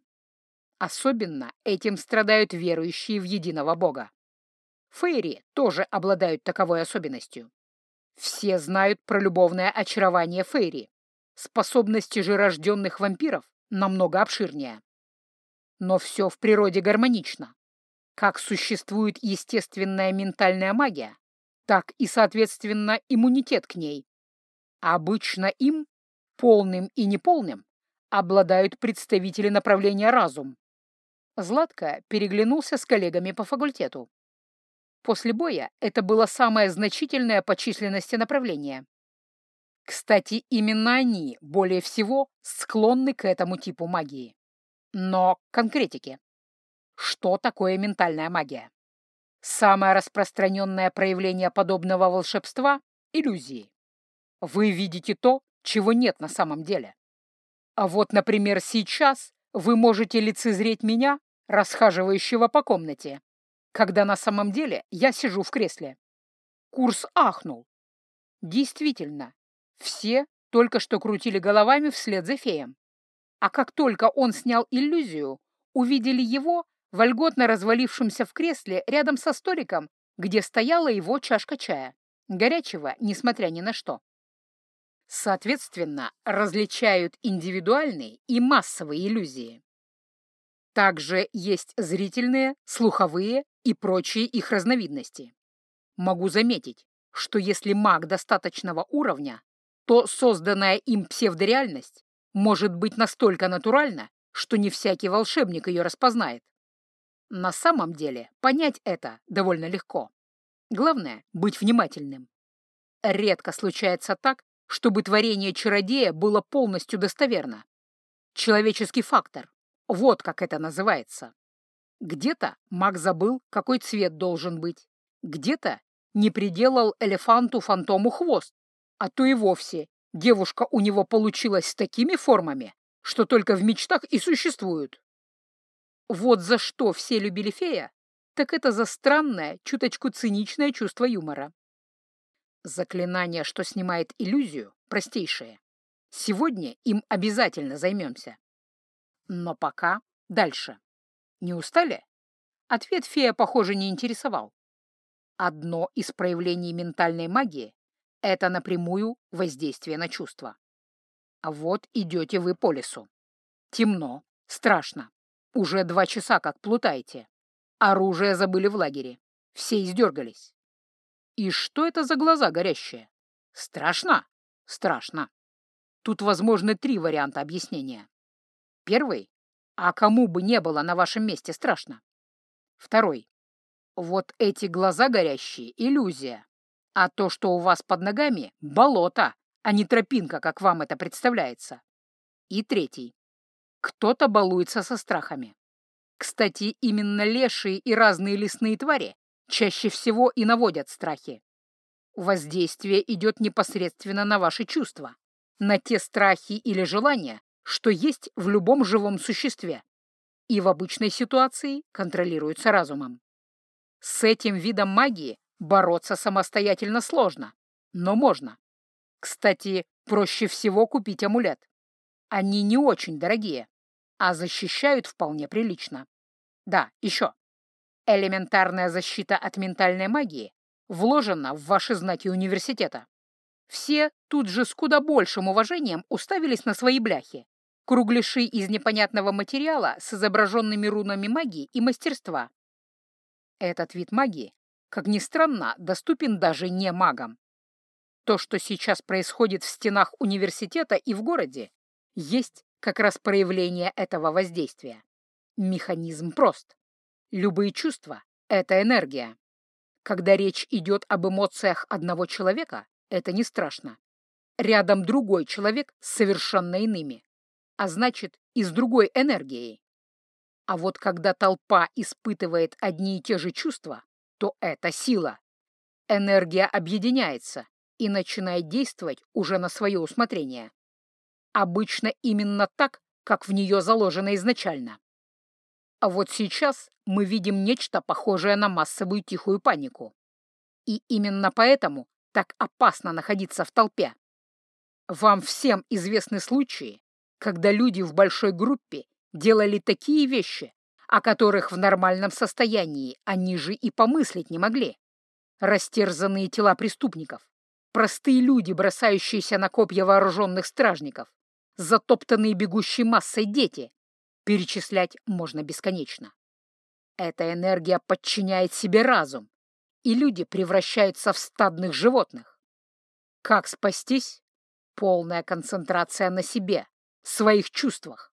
Особенно этим страдают верующие в единого Бога. Фейри тоже обладают таковой особенностью. Все знают про любовное очарование Фейри. Способности же рожденных вампиров намного обширнее. Но все в природе гармонично. Как существует естественная ментальная магия, так и, соответственно, иммунитет к ней. Обычно им, полным и неполным, обладают представители направления разум. Златко переглянулся с коллегами по факультету. После боя это было самое значительное по численности направление. Кстати, именно они более всего склонны к этому типу магии. Но конкретики. Что такое ментальная магия? Самое распространенное проявление подобного волшебства — иллюзии. Вы видите то, чего нет на самом деле. А вот, например, сейчас вы можете лицезреть меня, расхаживающего по комнате, когда на самом деле я сижу в кресле. Курс ахнул. Действительно, все только что крутили головами вслед за феем. А как только он снял иллюзию, увидели его вольготно развалившимся в кресле рядом со столиком, где стояла его чашка чая, горячего, несмотря ни на что. Соответственно, различают индивидуальные и массовые иллюзии. Также есть зрительные, слуховые и прочие их разновидности. Могу заметить, что если маг достаточного уровня, то созданная им псевдореальность может быть настолько натуральна, что не всякий волшебник ее распознает. На самом деле понять это довольно легко. Главное — быть внимательным. Редко случается так, чтобы творение чародея было полностью достоверно. Человеческий фактор — вот как это называется. Где-то маг забыл, какой цвет должен быть, где-то не приделал элефанту-фантому хвост, а то и вовсе девушка у него получилась с такими формами, что только в мечтах и существуют. Вот за что все любили фея, так это за странное, чуточку циничное чувство юмора. Заклинание, что снимает иллюзию, простейшее. Сегодня им обязательно займемся. Но пока дальше. Не устали? Ответ фея, похоже, не интересовал. Одно из проявлений ментальной магии — это напрямую воздействие на чувства. А вот идете вы по лесу. Темно, страшно. Уже два часа как плутаете. Оружие забыли в лагере. Все издергались. И что это за глаза горящие? Страшно? Страшно. Тут возможны три варианта объяснения. Первый. А кому бы не было на вашем месте страшно? Второй. Вот эти глаза горящие — иллюзия. А то, что у вас под ногами — болото, а не тропинка, как вам это представляется. И третий. Кто-то балуется со страхами. Кстати, именно лешие и разные лесные твари чаще всего и наводят страхи. Воздействие идет непосредственно на ваши чувства, на те страхи или желания, что есть в любом живом существе, и в обычной ситуации контролируются разумом. С этим видом магии бороться самостоятельно сложно, но можно. Кстати, проще всего купить амулет. Они не очень дорогие, а защищают вполне прилично. Да, еще. Элементарная защита от ментальной магии вложена в ваши знаки университета. Все тут же с куда большим уважением уставились на свои бляхи. Кругляши из непонятного материала с изображенными рунами магии и мастерства. Этот вид магии, как ни странно, доступен даже не магам. То, что сейчас происходит в стенах университета и в городе, есть как раз проявление этого воздействия. Механизм прост. Любые чувства — это энергия. Когда речь идет об эмоциях одного человека, это не страшно. Рядом другой человек с совершенно иными, а значит, и с другой энергией. А вот когда толпа испытывает одни и те же чувства, то это сила. Энергия объединяется и начинает действовать уже на свое усмотрение. Обычно именно так, как в нее заложено изначально. А вот сейчас мы видим нечто похожее на массовую тихую панику. И именно поэтому так опасно находиться в толпе. Вам всем известны случаи, когда люди в большой группе делали такие вещи, о которых в нормальном состоянии они же и помыслить не могли. Растерзанные тела преступников, простые люди, бросающиеся на копья вооруженных стражников, затоптанные бегущей массой дети. Перечислять можно бесконечно. Эта энергия подчиняет себе разум, и люди превращаются в стадных животных. Как спастись? Полная концентрация на себе, своих чувствах.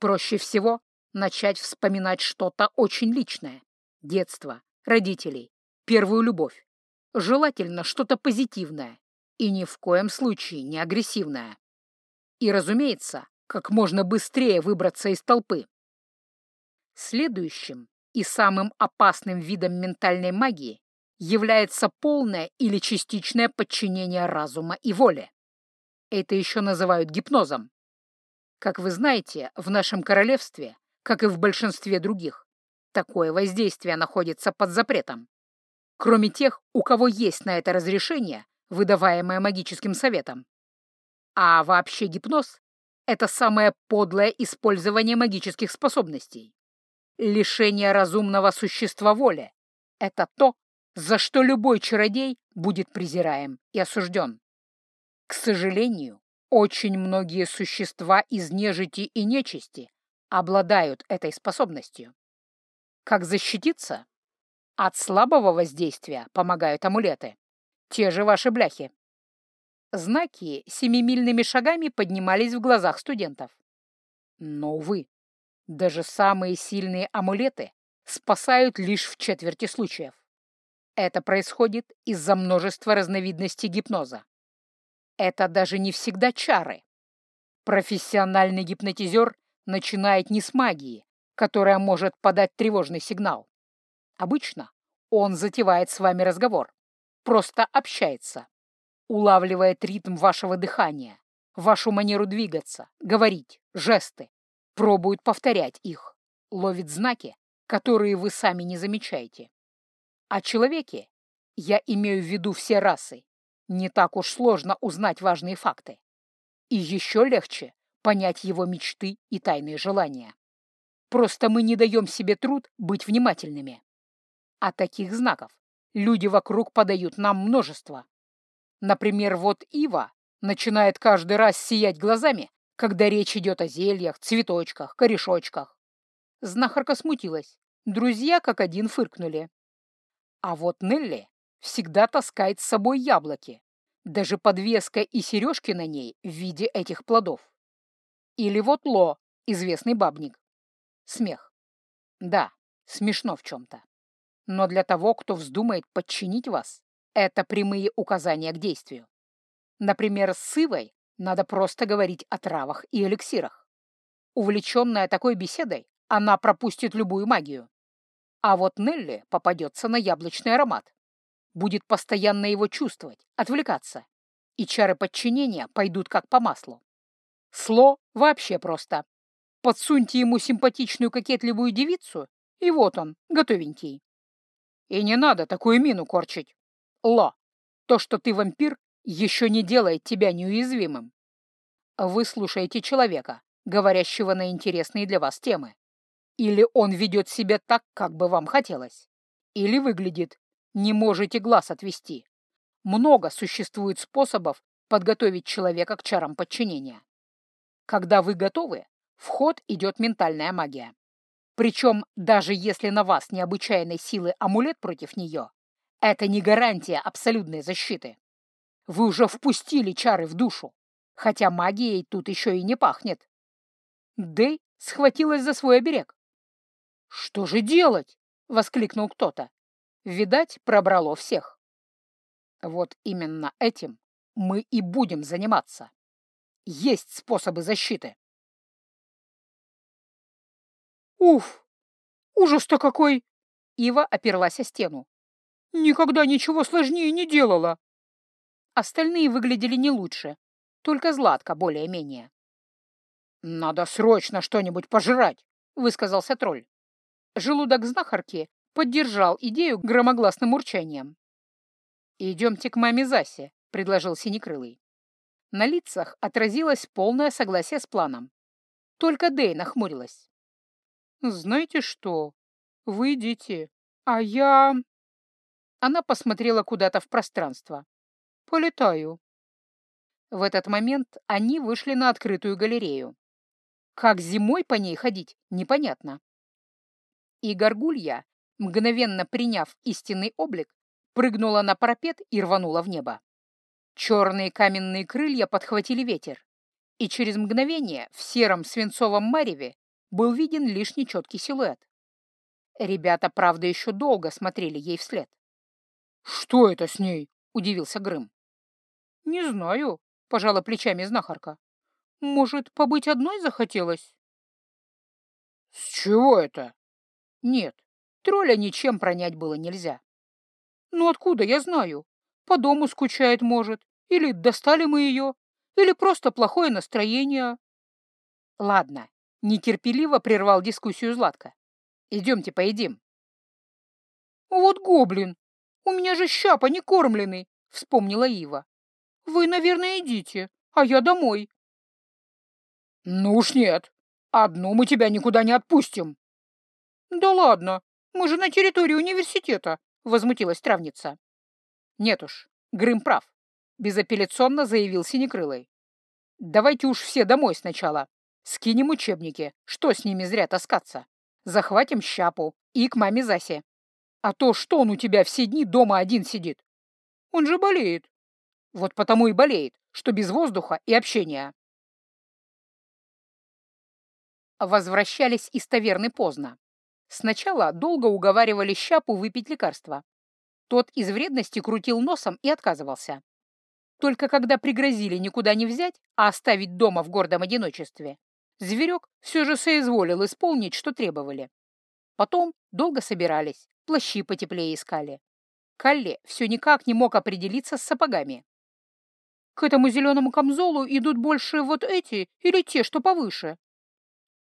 Проще всего начать вспоминать что-то очень личное. Детство, родителей, первую любовь. Желательно что-то позитивное. И ни в коем случае не агрессивная. И, разумеется, как можно быстрее выбраться из толпы. Следующим и самым опасным видом ментальной магии является полное или частичное подчинение разума и воли. Это еще называют гипнозом. Как вы знаете, в нашем королевстве, как и в большинстве других, такое воздействие находится под запретом. Кроме тех, у кого есть на это разрешение, выдаваемое магическим советом. А вообще гипноз — это самое подлое использование магических способностей. Лишение разумного существа воли — это то, за что любой чародей будет презираем и осужден. К сожалению, очень многие существа из нежити и нечисти обладают этой способностью. Как защититься? От слабого воздействия помогают амулеты. Те же ваши бляхи. Знаки семимильными шагами поднимались в глазах студентов. Но, увы, даже самые сильные амулеты спасают лишь в четверти случаев. Это происходит из-за множества разновидностей гипноза. Это даже не всегда чары. Профессиональный гипнотизер начинает не с магии, которая может подать тревожный сигнал. Обычно он затевает с вами разговор, просто общается, улавливает ритм вашего дыхания, вашу манеру двигаться, говорить, жесты, пробует повторять их, ловит знаки, которые вы сами не замечаете. О человеке, я имею в виду все расы, не так уж сложно узнать важные факты. И еще легче понять его мечты и тайные желания. Просто мы не даем себе труд быть внимательными. А таких знаков люди вокруг подают нам множество. Например, вот Ива начинает каждый раз сиять глазами, когда речь идет о зельях, цветочках, корешочках. Знахарка смутилась. Друзья как один фыркнули. А вот Нелли всегда таскает с собой яблоки, даже подвеска и сережки на ней в виде этих плодов. Или вот Ло, известный бабник. Смех. Да, смешно в чем-то. Но для того, кто вздумает подчинить вас, это прямые указания к действию. Например, с Сывой надо просто говорить о травах и эликсирах. Увлеченная такой беседой, она пропустит любую магию. А вот Нелли попадется на яблочный аромат. Будет постоянно его чувствовать, отвлекаться. И чары подчинения пойдут как по маслу. Сло вообще просто. Подсуньте ему симпатичную кокетливую девицу, и вот он, готовенький. И не надо такую мину корчить. Ло, то, что ты вампир, еще не делает тебя неуязвимым. Вы слушаете человека, говорящего на интересные для вас темы. Или он ведет себя так, как бы вам хотелось. Или выглядит. Не можете глаз отвести. Много существует способов подготовить человека к чарам подчинения. Когда вы готовы, в ход идет ментальная магия. Причем, даже если на вас необычайной силы амулет против нее, это не гарантия абсолютной защиты. Вы уже впустили чары в душу, хотя магией тут еще и не пахнет. Дэй схватилась за свой оберег. «Что же делать?» — воскликнул кто-то. Видать, пробрало всех. Вот именно этим мы и будем заниматься. Есть способы защиты. «Уф! Ужас-то какой!» Ива оперлась о стену. «Никогда ничего сложнее не делала!» Остальные выглядели не лучше, только Златка более-менее. «Надо срочно что-нибудь пожрать!» — высказался тролль. Желудок знахарки поддержал идею громогласным урчанием. «Идемте к маме Засе», — предложил Синекрылый. На лицах отразилось полное согласие с планом. Только Дэй нахмурилась. «Знаете что? Вы идите, а я...» Она посмотрела куда-то в пространство. «Полетаю». В этот момент они вышли на открытую галерею. Как зимой по ней ходить, непонятно. И горгулья, мгновенно приняв истинный облик, прыгнула на парапет и рванула в небо. Черные каменные крылья подхватили ветер, и через мгновение в сером свинцовом мареве был виден лишь нечеткий силуэт. Ребята, правда, еще долго смотрели ей вслед. «Что это с ней?» — удивился Грым. Не знаю, пожала плечами знахарка. Может, побыть одной захотелось? С чего это? Нет, тролля ничем пронять было нельзя. Ну откуда я знаю? По дому скучает, может. Или достали мы ее, или просто плохое настроение. Ладно, нетерпеливо прервал дискуссию Златка. Идемте поедим. Вот гоблин, у меня же щапа не кормленный, вспомнила Ива. Вы, наверное, идите, а я домой. Ну уж нет, одну мы тебя никуда не отпустим. Да ладно, мы же на территории университета, возмутилась травница. Нет уж, Грым прав, безапелляционно заявил Синекрылый. Давайте уж все домой сначала. Скинем учебники, что с ними зря таскаться. Захватим щапу и к маме Засе. А то что он у тебя все дни дома один сидит? Он же болеет. Вот потому и болеет, что без воздуха и общения. Возвращались из таверны поздно. Сначала долго уговаривали Щапу выпить лекарство. Тот из вредности крутил носом и отказывался. Только когда пригрозили никуда не взять, а оставить дома в гордом одиночестве, зверек все же соизволил исполнить, что требовали. Потом долго собирались, плащи потеплее искали. Калли все никак не мог определиться с сапогами. К этому зеленому камзолу идут больше вот эти или те, что повыше.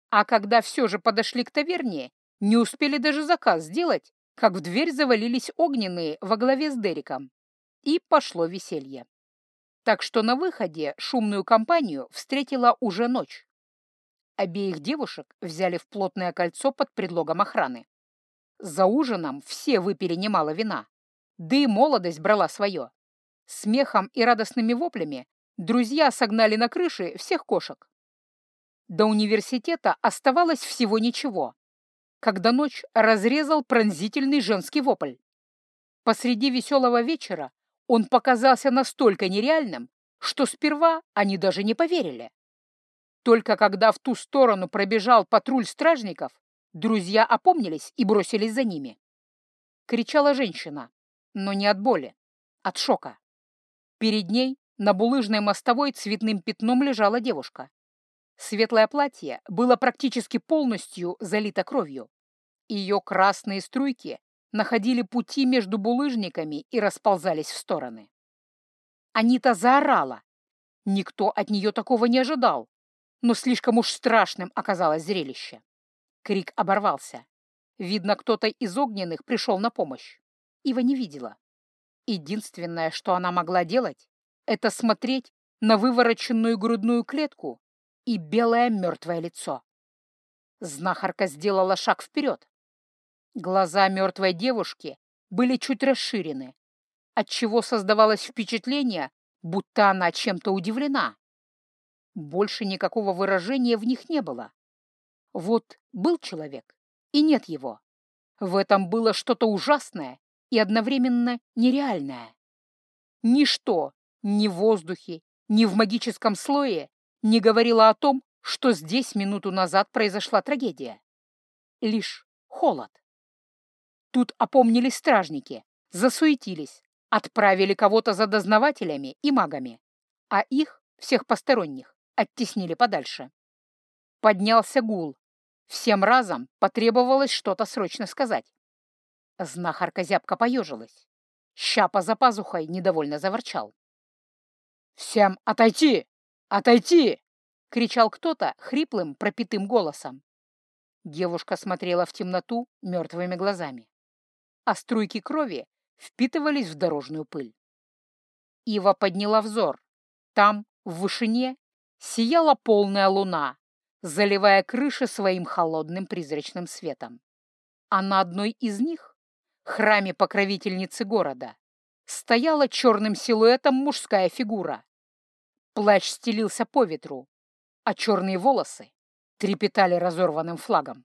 А когда все же подошли к таверне, не успели даже заказ сделать, как в дверь завалились огненные во главе с Дериком. И пошло веселье. Так что на выходе шумную компанию встретила уже ночь. Обеих девушек взяли в плотное кольцо под предлогом охраны. За ужином все выпили немало вина, да и молодость брала свое. Смехом и радостными воплями друзья согнали на крыши всех кошек. До университета оставалось всего ничего, когда ночь разрезал пронзительный женский вопль. Посреди веселого вечера он показался настолько нереальным, что сперва они даже не поверили. Только когда в ту сторону пробежал патруль стражников, друзья опомнились и бросились за ними. Кричала женщина, но не от боли, от шока. Перед ней на булыжной мостовой цветным пятном лежала девушка. Светлое платье было практически полностью залито кровью. Ее красные струйки находили пути между булыжниками и расползались в стороны. Анита заорала. Никто от нее такого не ожидал, но слишком уж страшным оказалось зрелище. Крик оборвался. Видно, кто-то из огненных пришел на помощь. Ива не видела. Единственное, что она могла делать, это смотреть на вывороченную грудную клетку и белое мертвое лицо. Знахарка сделала шаг вперед. Глаза мертвой девушки были чуть расширены, отчего создавалось впечатление, будто она чем-то удивлена. Больше никакого выражения в них не было. Вот был человек, и нет его. В этом было что-то ужасное и одновременно нереальное. Ничто ни в воздухе, ни в магическом слое не говорило о том, что здесь минуту назад произошла трагедия. Лишь холод. Тут опомнились стражники, засуетились, отправили кого-то за дознавателями и магами, а их, всех посторонних, оттеснили подальше. Поднялся гул. Всем разом потребовалось что-то срочно сказать. Знахарка зябко поежилась. Щапа за пазухой недовольно заворчал. «Всем отойти! Отойти!» — кричал кто-то хриплым, пропитым голосом. Девушка смотрела в темноту мертвыми глазами, а струйки крови впитывались в дорожную пыль. Ива подняла взор. Там, в вышине, сияла полная луна, заливая крыши своим холодным призрачным светом. А на одной из них, храме покровительницы города, стояла черным силуэтом мужская фигура. Плащ стелился по ветру, а черные волосы трепетали разорванным флагом.